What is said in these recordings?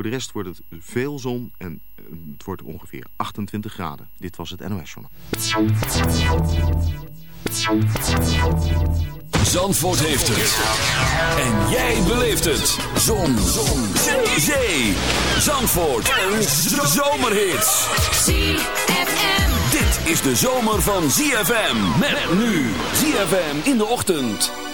Voor de rest wordt het veel zon en het wordt ongeveer 28 graden. Dit was het NOS Journal. Zandvoort heeft het. En jij beleeft het. Zon. zon. Zee. Zandvoort. Een zomerhit. ZFM. Dit is de zomer van ZFM. Met nu. ZFM in de ochtend.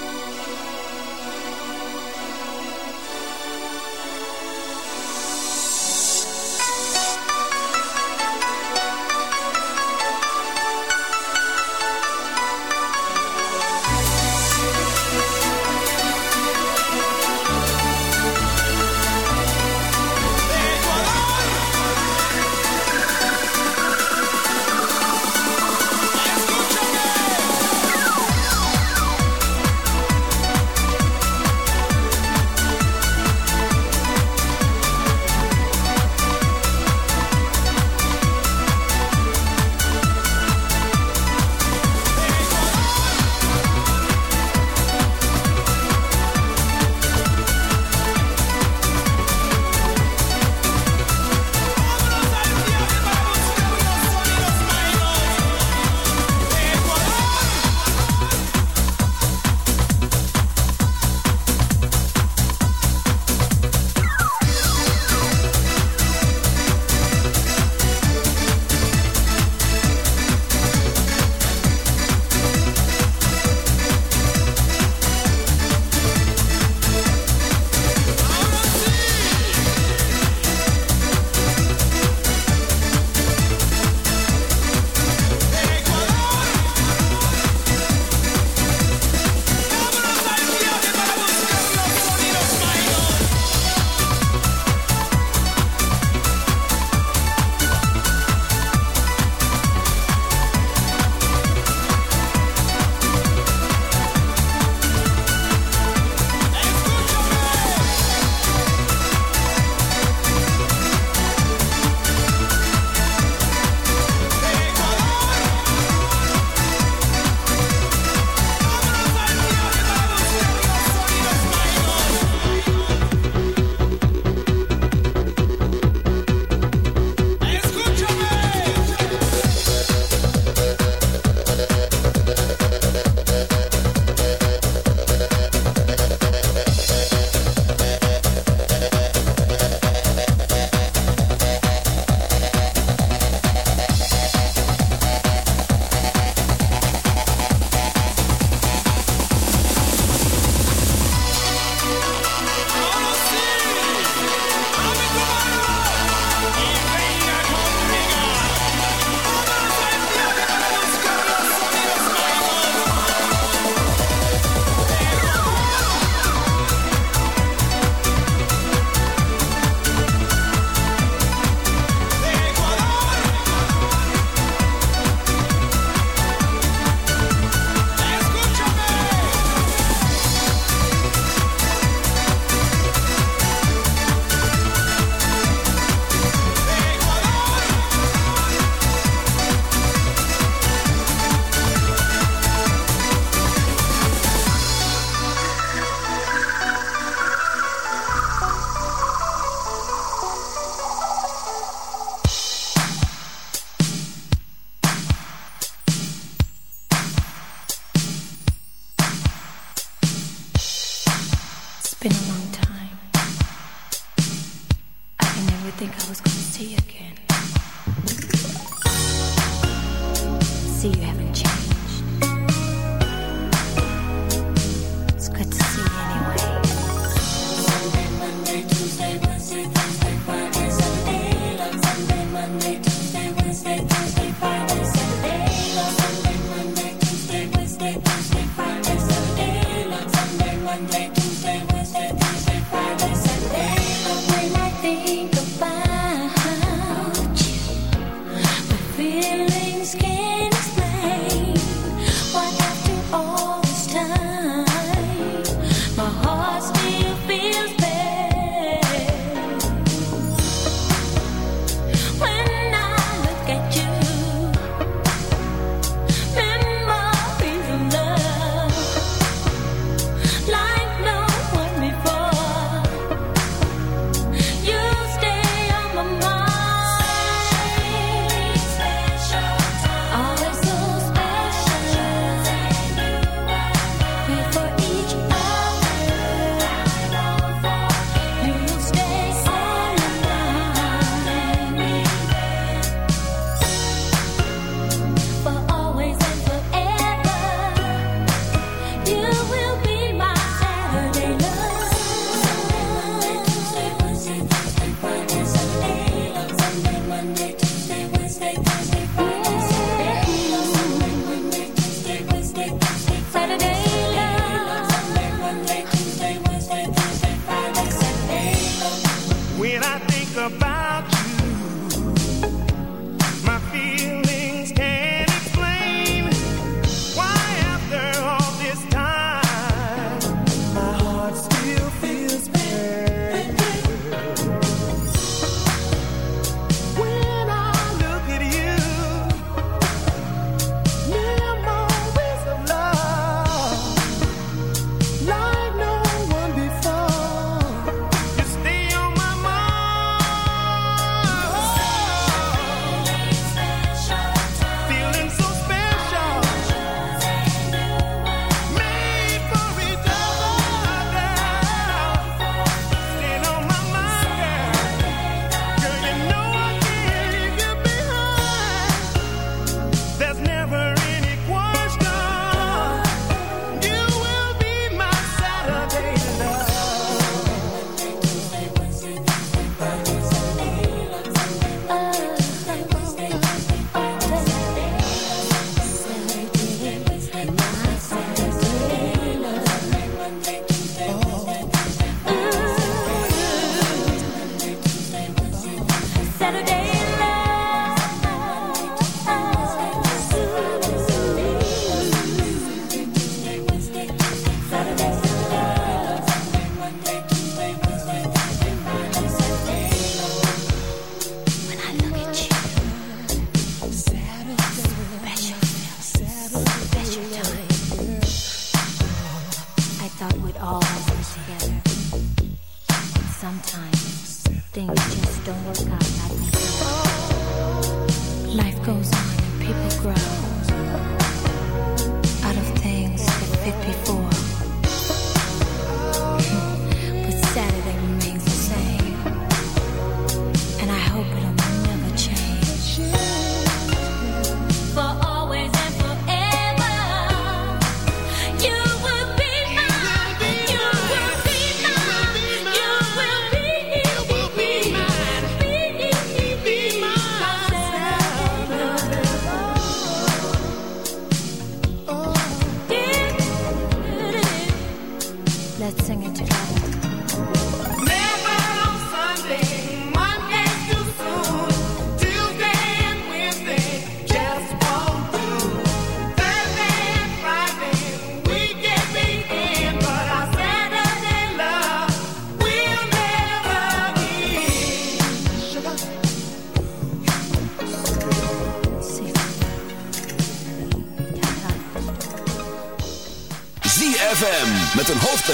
see you.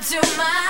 to my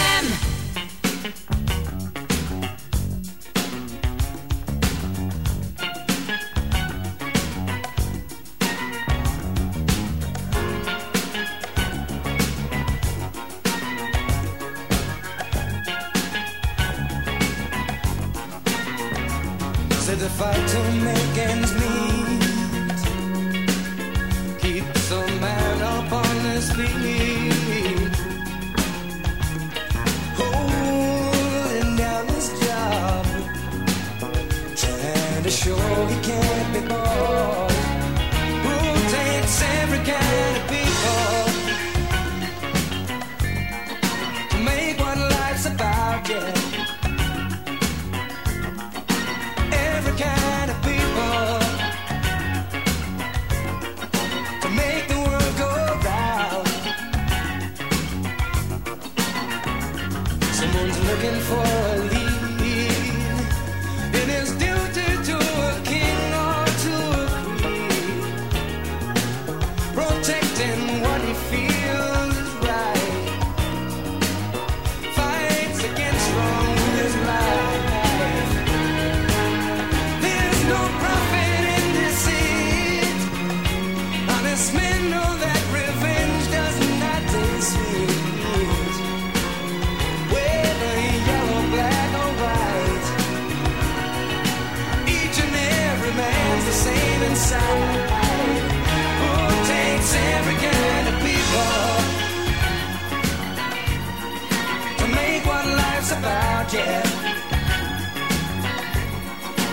about.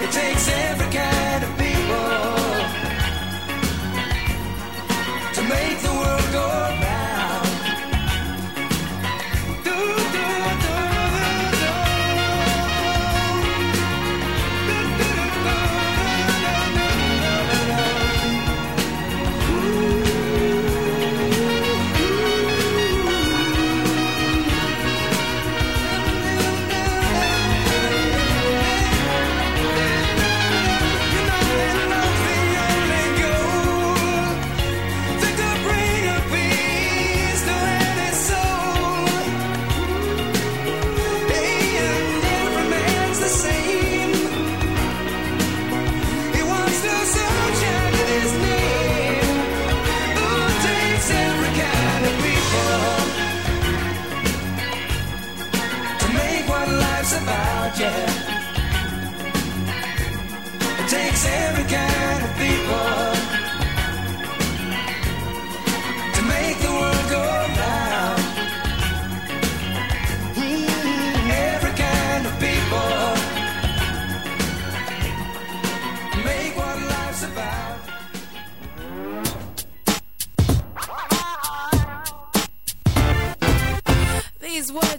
It takes everything.